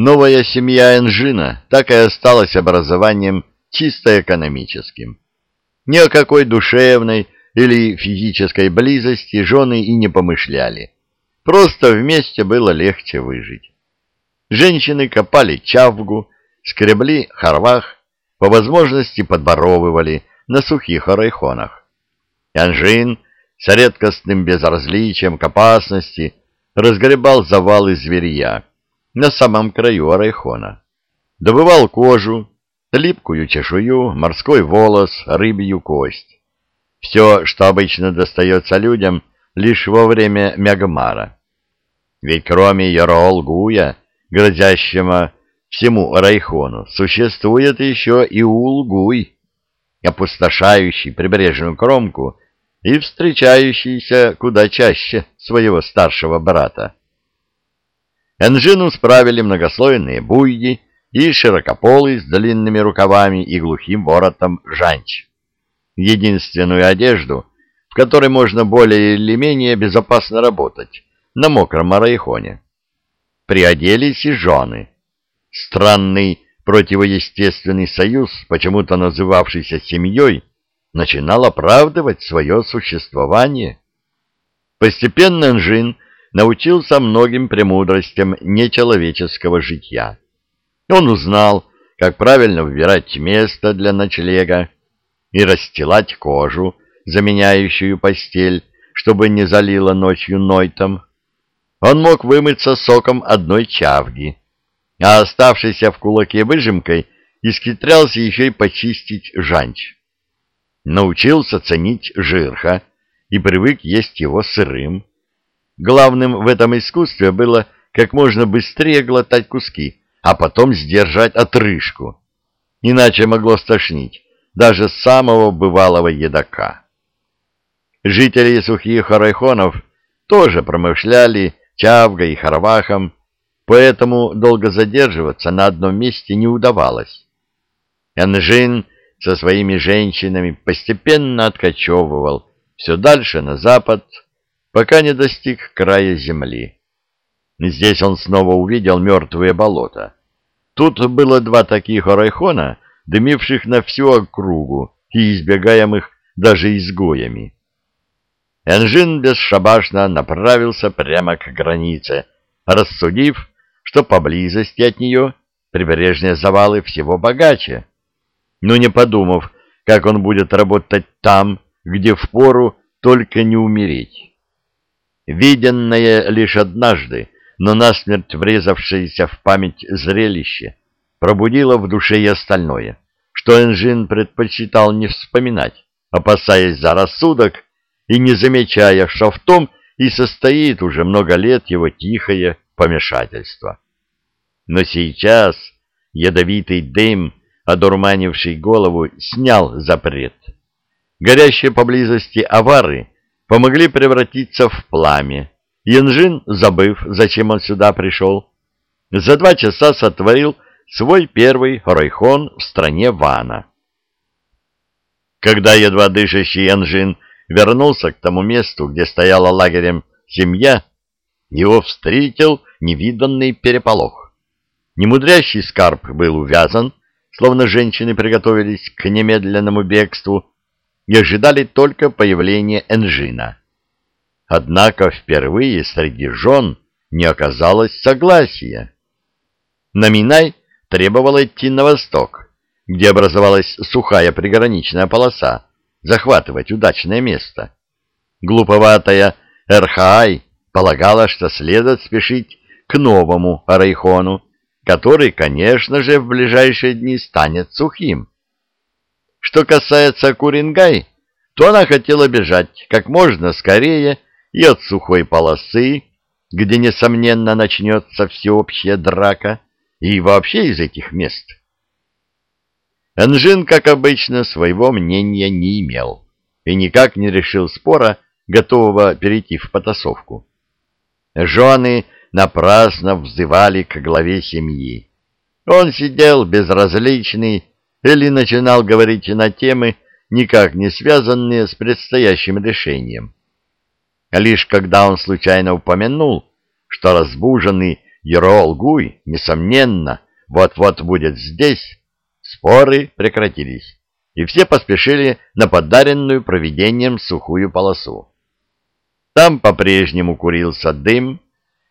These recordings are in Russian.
Новая семья Энжина так и осталась образованием чисто экономическим. Ни о какой душевной или физической близости жены и не помышляли. Просто вместе было легче выжить. Женщины копали чавгу, скребли хорвах, по возможности подборовывали на сухих орайхонах. Анжин с редкостным безразличием к опасности разгребал завалы зверья на самом краю орайхона. Добывал кожу, липкую чешую, морской волос, рыбью кость. Все, что обычно достается людям лишь во время мягмара. Ведь кроме Яроолгуя, грозящего всему Райхону, существует еще и Улгуй, опустошающий прибрежную кромку и встречающийся куда чаще своего старшего брата. Энжину справили многослойные буйги и широкополый с длинными рукавами и глухим воротом жанч. Единственную одежду, в которой можно более или менее безопасно работать на мокром арайхоне. Приоделись и жены. Странный противоестественный союз, почему-то называвшийся семьей, начинал оправдывать свое существование. Постепенно Нжин научился многим премудростям нечеловеческого житья. Он узнал, как правильно выбирать место для ночлега и расстилать кожу, заменяющую постель, чтобы не залило ночью нойтом. Он мог вымыться соком одной чавги, а оставшийся в кулаке выжимкой искитрялся еще и почистить жанч. Научился ценить жирха и привык есть его сырым. Главным в этом искусстве было как можно быстрее глотать куски, а потом сдержать отрыжку. Иначе могло стошнить даже самого бывалого едока. Жители сухих арайхонов тоже промышляли чавгой и харвахом, поэтому долго задерживаться на одном месте не удавалось. Энжин со своими женщинами постепенно откачевывал все дальше на запад, пока не достиг края земли. Здесь он снова увидел мертвые болота. Тут было два таких орайхона, дымивших на всю округу и избегаемых даже изгоями. Энжин бесшабашно направился прямо к границе, рассудив, что поблизости от нее прибрежные завалы всего богаче, но не подумав, как он будет работать там, где впору только не умереть. Виденное лишь однажды, но насмерть врезавшееся в память зрелище пробудило в душе и остальное, что Энжин предпочитал не вспоминать, опасаясь за рассудок и не замечая, что в том и состоит уже много лет его тихое помешательство. Но сейчас ядовитый дым, одурманивший голову, снял запрет. Горящие поблизости авары помогли превратиться в пламя, Янжин, забыв, зачем он сюда пришел, за два часа сотворил свой первый райхон в стране Вана. Когда едва дышащий Янжин вернулся к тому месту, где стояла лагерем семья, его встретил невиданный переполох. Немудрящий скарб был увязан, словно женщины приготовились к немедленному бегству и ожидали только появления Энжина. Однако впервые среди жен не оказалось согласия. Наминай требовал идти на восток, где образовалась сухая приграничная полоса, захватывать удачное место. Глуповатая Эрхаай полагала, что следует спешить к новому Арайхону, который, конечно же, в ближайшие дни станет сухим. Что касается Курингай, то она хотела бежать как можно скорее и от сухой полосы, где, несомненно, начнется всеобщая драка, и вообще из этих мест. Энжин, как обычно, своего мнения не имел и никак не решил спора, готового перейти в потасовку. Жены напрасно взывали к главе семьи. Он сидел безразличный или начинал говорить на темы, никак не связанные с предстоящим решением. Лишь когда он случайно упомянул, что разбуженный Ерол-Гуй, несомненно, вот-вот будет здесь, споры прекратились, и все поспешили на подаренную проведением сухую полосу. Там по-прежнему курился дым,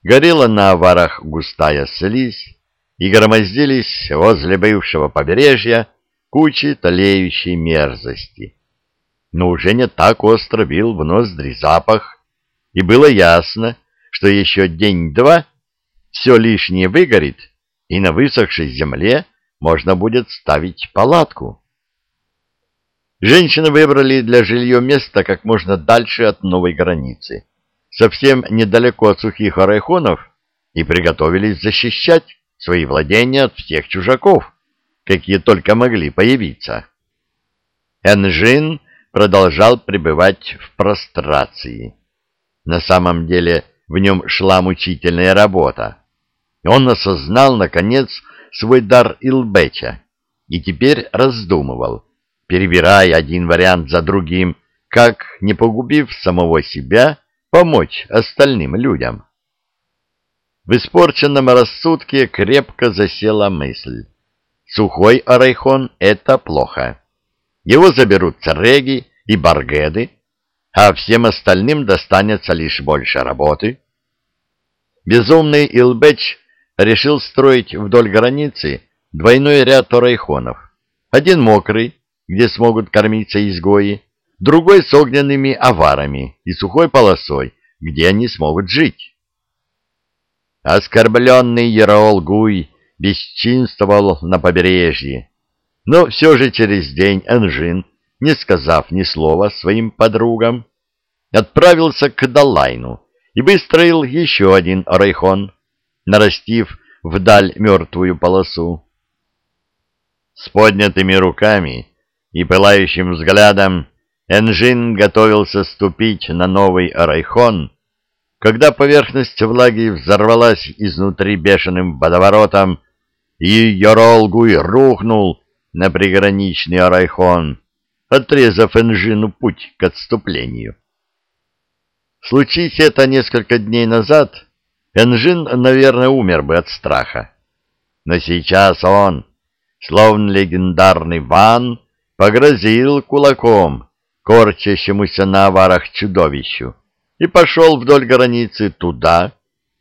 горела на аварах густая слизь, и громоздились возле бывшего побережья кучи толеющей мерзости. Но уже не так остро бил в ноздри запах, и было ясно, что еще день-два все лишнее выгорит, и на высохшей земле можно будет ставить палатку. Женщины выбрали для жилья место как можно дальше от новой границы, совсем недалеко от сухих арайхонов, и приготовились защищать свои владения от всех чужаков, какие только могли появиться. Энжин продолжал пребывать в прострации. На самом деле в нем шла мучительная работа. Он осознал, наконец, свой дар Илбеча и теперь раздумывал, перебирая один вариант за другим, как, не погубив самого себя, помочь остальным людям. В испорченном рассудке крепко засела мысль. Сухой Орайхон — это плохо. Его заберут цареги и баргеды, а всем остальным достанется лишь больше работы. Безумный Илбеч решил строить вдоль границы двойной ряд орайхонов. Один мокрый, где смогут кормиться изгои, другой с огненными аварами и сухой полосой, где они смогут жить. Оскорбленный Яраол Гуй бесчинствовал на побережье, но все же через день Энжин, не сказав ни слова своим подругам, отправился к Далайну и выстроил еще один райхон, нарастив вдаль мертвую полосу. С поднятыми руками и пылающим взглядом Энжин готовился ступить на новый райхон, когда поверхность влаги взорвалась изнутри бешеным водоворотом, и Йоролгуй рухнул на приграничный Арайхон, отрезав Энжину путь к отступлению. Случись это несколько дней назад, Энжин, наверное, умер бы от страха. Но сейчас он, словно легендарный Ван, погрозил кулаком корчащемуся на аварах чудовищу и пошел вдоль границы туда,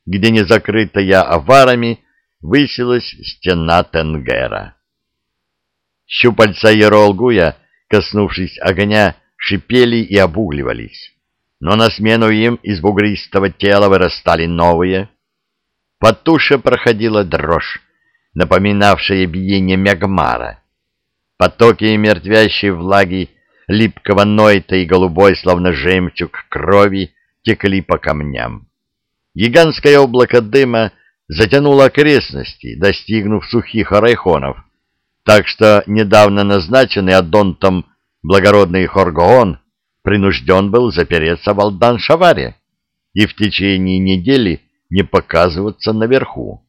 где незакрытая аварами высилась стена Тенгера. Щупальца Еролгуя, коснувшись огня, шипели и обугливались, но на смену им из бугристого тела вырастали новые. По туше проходила дрожь, напоминавшая биение мягмара. Потоки мертвящей влаги, липкого нойта и голубой, словно жемчуг, крови текли по камням. Гигантское облако дыма затянуло окрестности, достигнув сухих арайхонов, так что недавно назначенный Адонтом благородный Хоргоон принужден был запереться в Алдан-Шаваре и в течение недели не показываться наверху.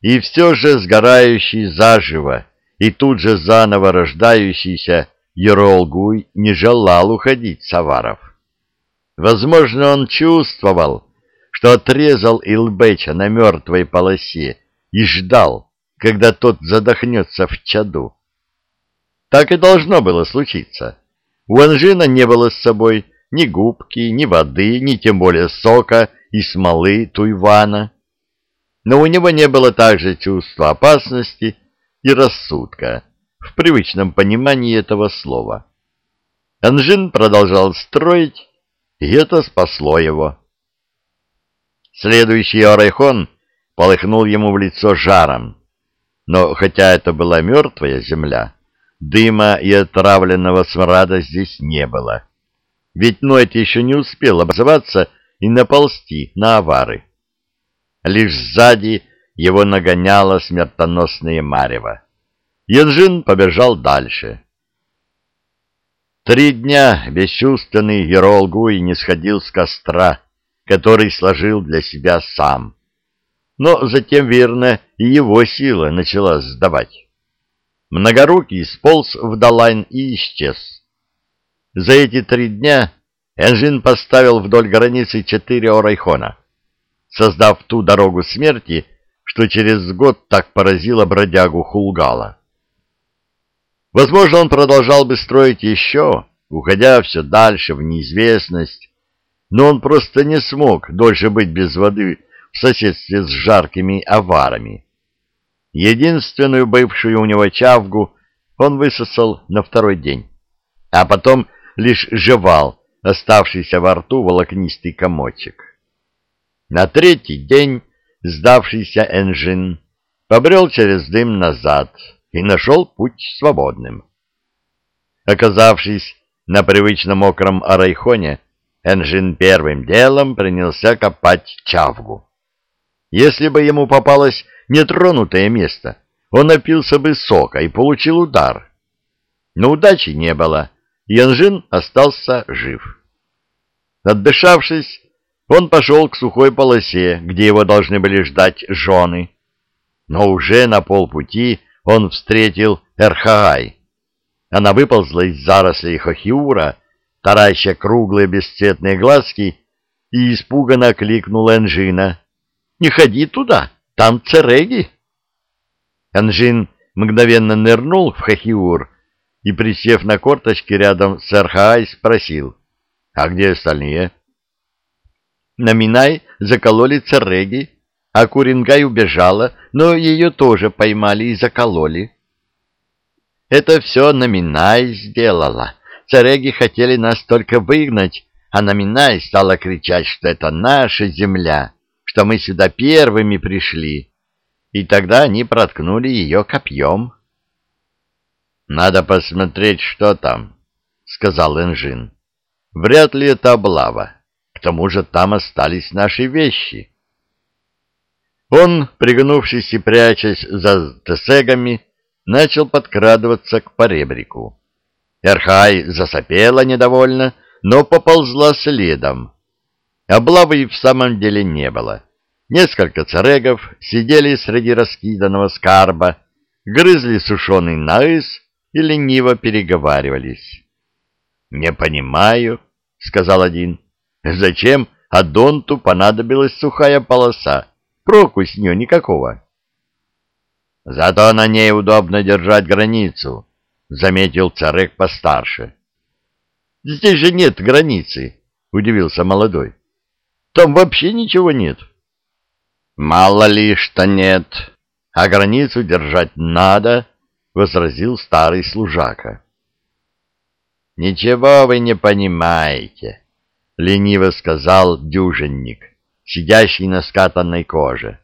И все же сгорающий заживо и тут же заново рождающийся Еролгуй не желал уходить с аваров. Возможно, он чувствовал, что отрезал Илбеча на мертвой полосе и ждал, когда тот задохнется в чаду. Так и должно было случиться. У Анжина не было с собой ни губки, ни воды, ни тем более сока и смолы туйвана. Но у него не было также чувства опасности и рассудка в привычном понимании этого слова. Анжин продолжал строить и это спасло его. Следующий Орайхон полыхнул ему в лицо жаром, но хотя это была мертвая земля, дыма и отравленного смрада здесь не было, ведь Нойт еще не успел образоваться и наползти на авары. Лишь сзади его нагоняло смертоносное марево. Янжин побежал дальше. Три дня бесчувственный Герол Гуй не сходил с костра, который сложил для себя сам. Но затем, верно, и его сила начала сдавать. Многорукий сполз в Далайн и исчез. За эти три дня Энжин поставил вдоль границы четыре орайхона. создав ту дорогу смерти, что через год так поразила бродягу Хулгала. Возможно, он продолжал бы строить еще, уходя все дальше в неизвестность, но он просто не смог дольше быть без воды в соседстве с жаркими аварами. Единственную бывшую у него чавгу он высосал на второй день, а потом лишь жевал оставшийся во рту волокнистый комочек. На третий день сдавшийся Энжин побрел через дым назад и нашел путь свободным. Оказавшись на привычно мокром арайхоне, Энжин первым делом принялся копать чавгу. Если бы ему попалось нетронутое место, он напился бы сока и получил удар. Но удачи не было, и Энжин остался жив. Отдышавшись, он пошел к сухой полосе, где его должны были ждать жены. Но уже на полпути он встретил Эрхаай. Она выползла из зарослей хохиура, тараща круглые бесцветные глазки, и испуганно кликнул Энжина. «Не ходи туда, там цереги!» Энжин мгновенно нырнул в хохиур и, присев на корточки рядом с Эрхаай, спросил, «А где остальные?» На Минай закололи цереги, а Курингай убежала, но ее тоже поймали и закололи. Это все Наминай сделала. Цареги хотели нас только выгнать, а Наминай стала кричать, что это наша земля, что мы сюда первыми пришли. И тогда они проткнули ее копьем. — Надо посмотреть, что там, — сказал Энжин. — Вряд ли это облава. К тому же там остались наши вещи. Он, пригнувшись и прячась за тесегами, начал подкрадываться к поребрику. Эрхай засопела недовольно, но поползла следом. Облавы в самом деле не было. Несколько царегов сидели среди раскиданного скарба, грызли сушеный наис и лениво переговаривались. — Не понимаю, — сказал один. Зачем Адонту понадобилась сухая полоса? Проку с нее никакого. Зато на ней удобно держать границу, — заметил царек постарше. — Здесь же нет границы, — удивился молодой. — Там вообще ничего нет. — Мало ли что нет, а границу держать надо, — возразил старый служака. — Ничего вы не понимаете, — лениво сказал дюжинник, сидящий на скатанной коже.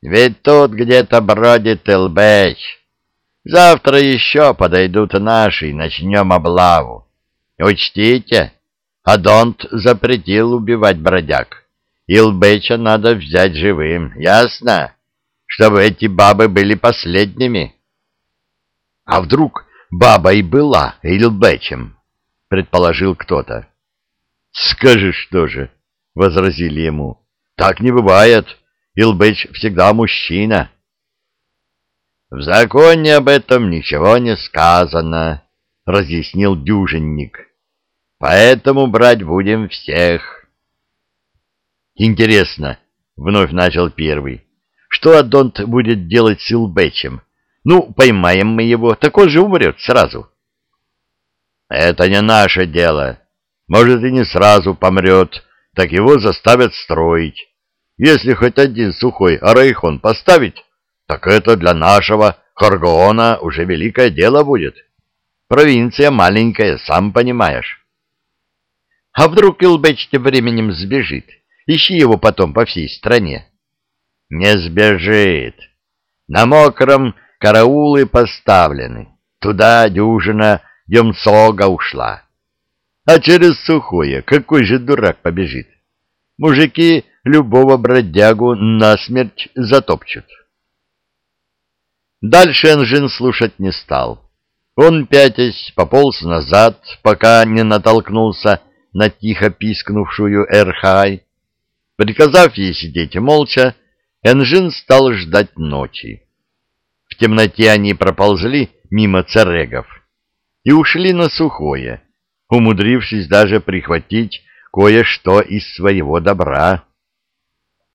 «Ведь тут где-то бродит Элбэч. Завтра еще подойдут наши, и начнем облаву. Учтите, Адонт запретил убивать бродяг. Илбэча надо взять живым, ясно? Чтобы эти бабы были последними». «А вдруг баба и была Илбэчем?» — предположил кто-то. Скажешь тоже, — возразили ему. — Так не бывает. Илбэч всегда мужчина. — В законе об этом ничего не сказано, — разъяснил дюжинник. — Поэтому брать будем всех. — Интересно, — вновь начал первый, — что Адонт будет делать с Илбэчем? Ну, поймаем мы его, так он же умрет сразу. — Это не наше дело, — может, и не сразу помрет, так его заставят строить. Если хоть один сухой арейхон поставить, так это для нашего Харгоона уже великое дело будет. Провинция маленькая, сам понимаешь. А вдруг Илбэч тем временем сбежит? Ищи его потом по всей стране. Не сбежит. На мокром караулы поставлены. Туда дюжина Демцога ушла. А через сухое какой же дурак побежит? Мужики любого бродягу насмерть затопчут. Дальше Энжин слушать не стал. Он, пятясь, пополз назад, пока не натолкнулся на тихо пискнувшую Эрхай. Приказав ей сидеть молча, Энжин стал ждать ночи. В темноте они проползли мимо царегов и ушли на сухое, умудрившись даже прихватить кое-что из своего добра.